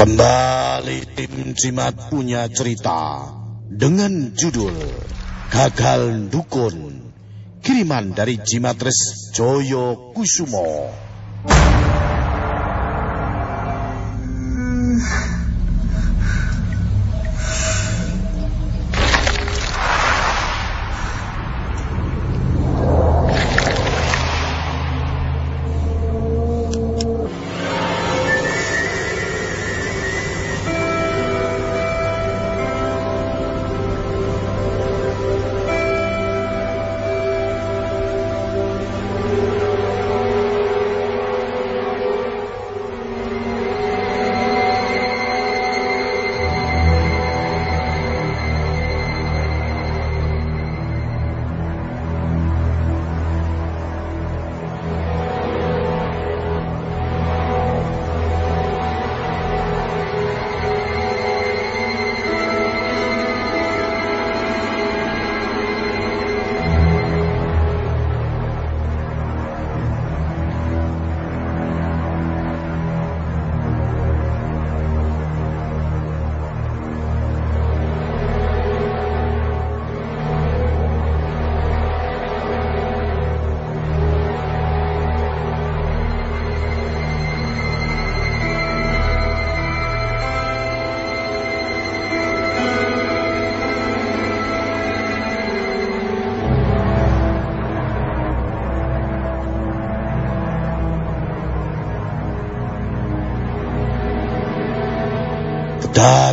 Kembali tim Jimat punya cerita dengan judul Gagal Dukun. Kiriman dari Jimatres Joyo Kusumo.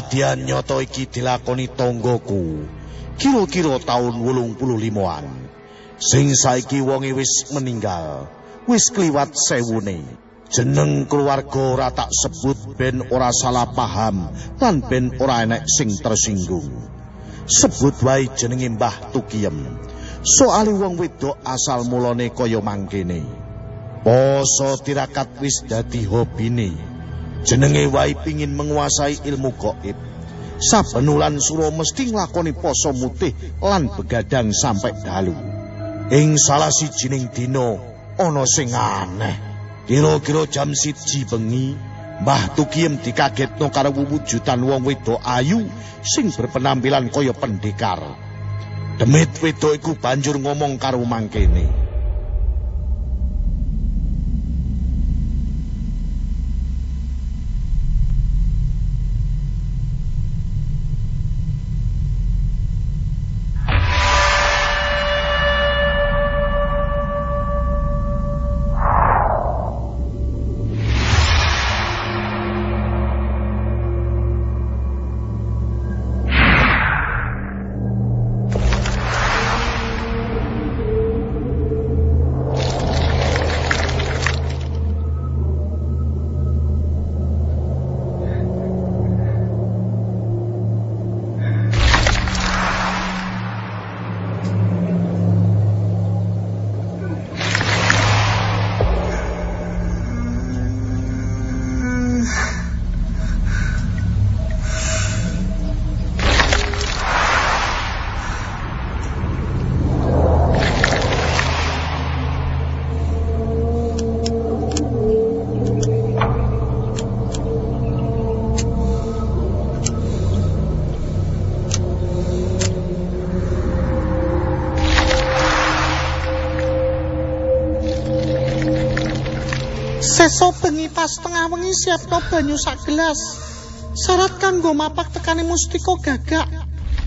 Kedadian nyoto iki dilakoni tonggoku. Kira-kira puluh limoan. Sing saiki wonge wis meninggal. Wis kliwat sewune. Jeneng keluarga ora tak sebut ben ora salah paham lan ben ora enek sing tersinggung. Sebut wae jenenge Mbah Tukiem. Soale wong wedok asal mulane kaya mangkene. Poso tirakat wis dadi hobine. Jenenge wae pingin menguasai ilmu gaib. Saben wulan sura mesti nglakoni poso mutih lan begadang sampai dalu. Ing salah sijining dina ana sing aneh. Kira-kira jam siji bengi, Mbah Tukiem dikagetno karo wujudan wong wedok ayu sing berpenampilan kaya pendekar. Demit wedok iku banjur ngomong karo mangkene. Sesa bengi pas tengah wengi siapno banyu sak gelas. Syarat kanggo mapak tekane mustika gagak.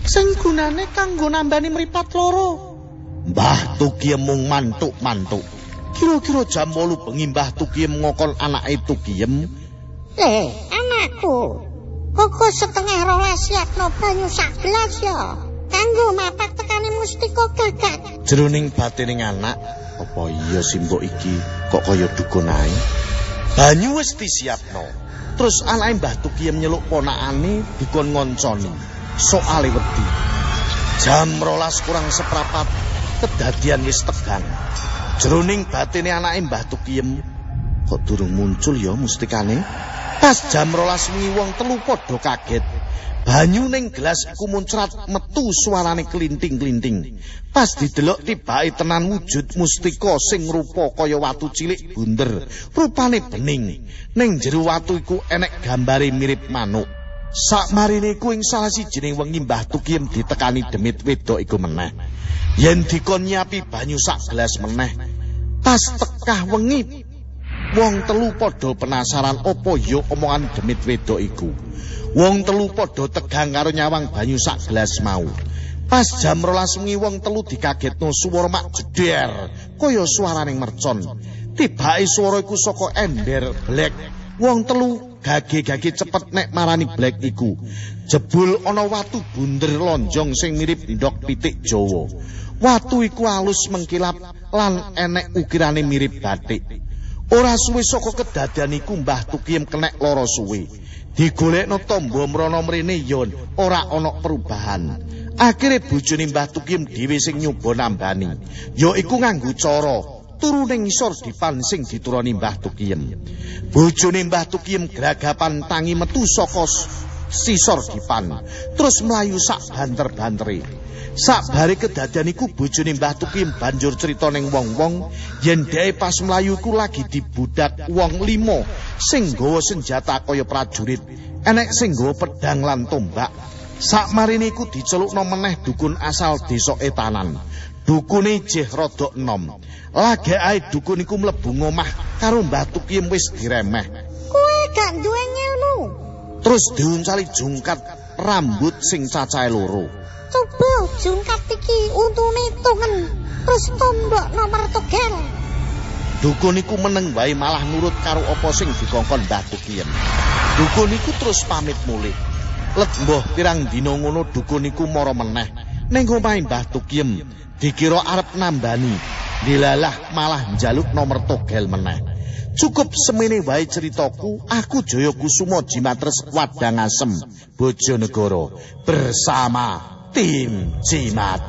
Sing gunane kanggo nambani mripat loro. Mbah Tukiem mung mantuk-mantuk. Kira-kira jam 8 bengi Mbah Tukiem ngokon anake Tukiem. Eh, anakku. Koko setengah rolas siapno banyu sak gelas ya. Kanggo mapak tekane mustika gagak. Jroning batining anak, apa iya simbok iki kok kaya dukun ae? Banyu wis disiapno. Terus anake Mbah Tukiem nyeluk ponakane dikon ngonconi. Soale wedi. Jam rolas kurang seprapat kedadian wis tegan. Jroning batine anake Mbah Tukiem kok durung muncul ya mustikane? Pas jam rolas wingi wong telu padha kaget. Banyu ning gelas iku muncrat metu suarane klinting-klinting. Pas didelok tibake tenan wujud mustika sing rupa kaya watu cilik bunder, rupane bening. Ning jero watu iku enek gambare mirip manuk. Sakmarine iku ing salah sijining wengi Mbah Tukiem ditekani demit wedok iku meneh. Yen dikon nyapi banyu sak gelas meneh, pas tekah wengi wong telu padha penasaran apa ya omongan demit wedok iku. Wong telu padha tegang karo nyawang banyu sak gelas mau. Pas jam rolas wengi wong telu dikagetno swara mak jeder kaya swaraning mercon. Tibake swara iku saka ember blek. Wong telu gage-gage cepet nek marani blek iku. Jebul ana watu bunder lonjong sing mirip ndok pitik Jawa. Watu iku alus mengkilap lan enek ukirane mirip batik. Ora suwe saka kedadean iku Mbah Tukiem kenek lara suwe. Digolekno tombo mrana mrene yon. Ora ana perubahan. Akhire bojone Mbah Tukim dhewe sing nyoba nambani. Ya iku nganggo cara. Turu ning isor dipan sing dituruni Mbah Tukim. Bojone Mbah Tukim gragapan tangi metu saka sisor dipan. Terus mlayu sak banter-bantere sak bare kedadian iku bojone Mbah Tukim banjur crita ning wong-wong yen dhewe pas mlayu ku lagi dibudak wong limo sing gawa senjata kaya prajurit, enek sing gawa pedang lan tombak. Sakmarine iku dicelukno meneh dukun asal desa Etanan. Dukune jeh rada enom. Lagekae dukun iku mlebu ngomah karo Mbah Tukiem wis diremeh. Kowe gak duwe ngelu. Terus diuncali jungkat rambut sing cacahe loro. Coba jungkat iki untune tungen. Terus tombok nomor togel. Dukun iku meneng wae malah nurut karo apa sing dikongkon Mbah Tukien. Dukun iku terus pamit mulih. Let mbah pirang dina ngono dukun iku mara meneh ning omahe Mbah Tukien. Dikira arep nambani. Dilalah malah njaluk nomor togel meneh. Cukup semene wae ceritaku, aku Jaya Kusuma Jimatres Wadang Asem, Bojonegoro bersama tim Jimat.